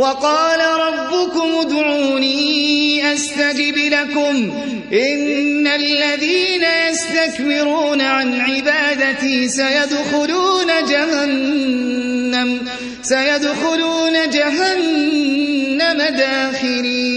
وقال ربكم ادعوني أستجب لكم إن الذين يستكبرون عن عبادتي سيدخلون جهنم سيدخلون جهنم داخرين.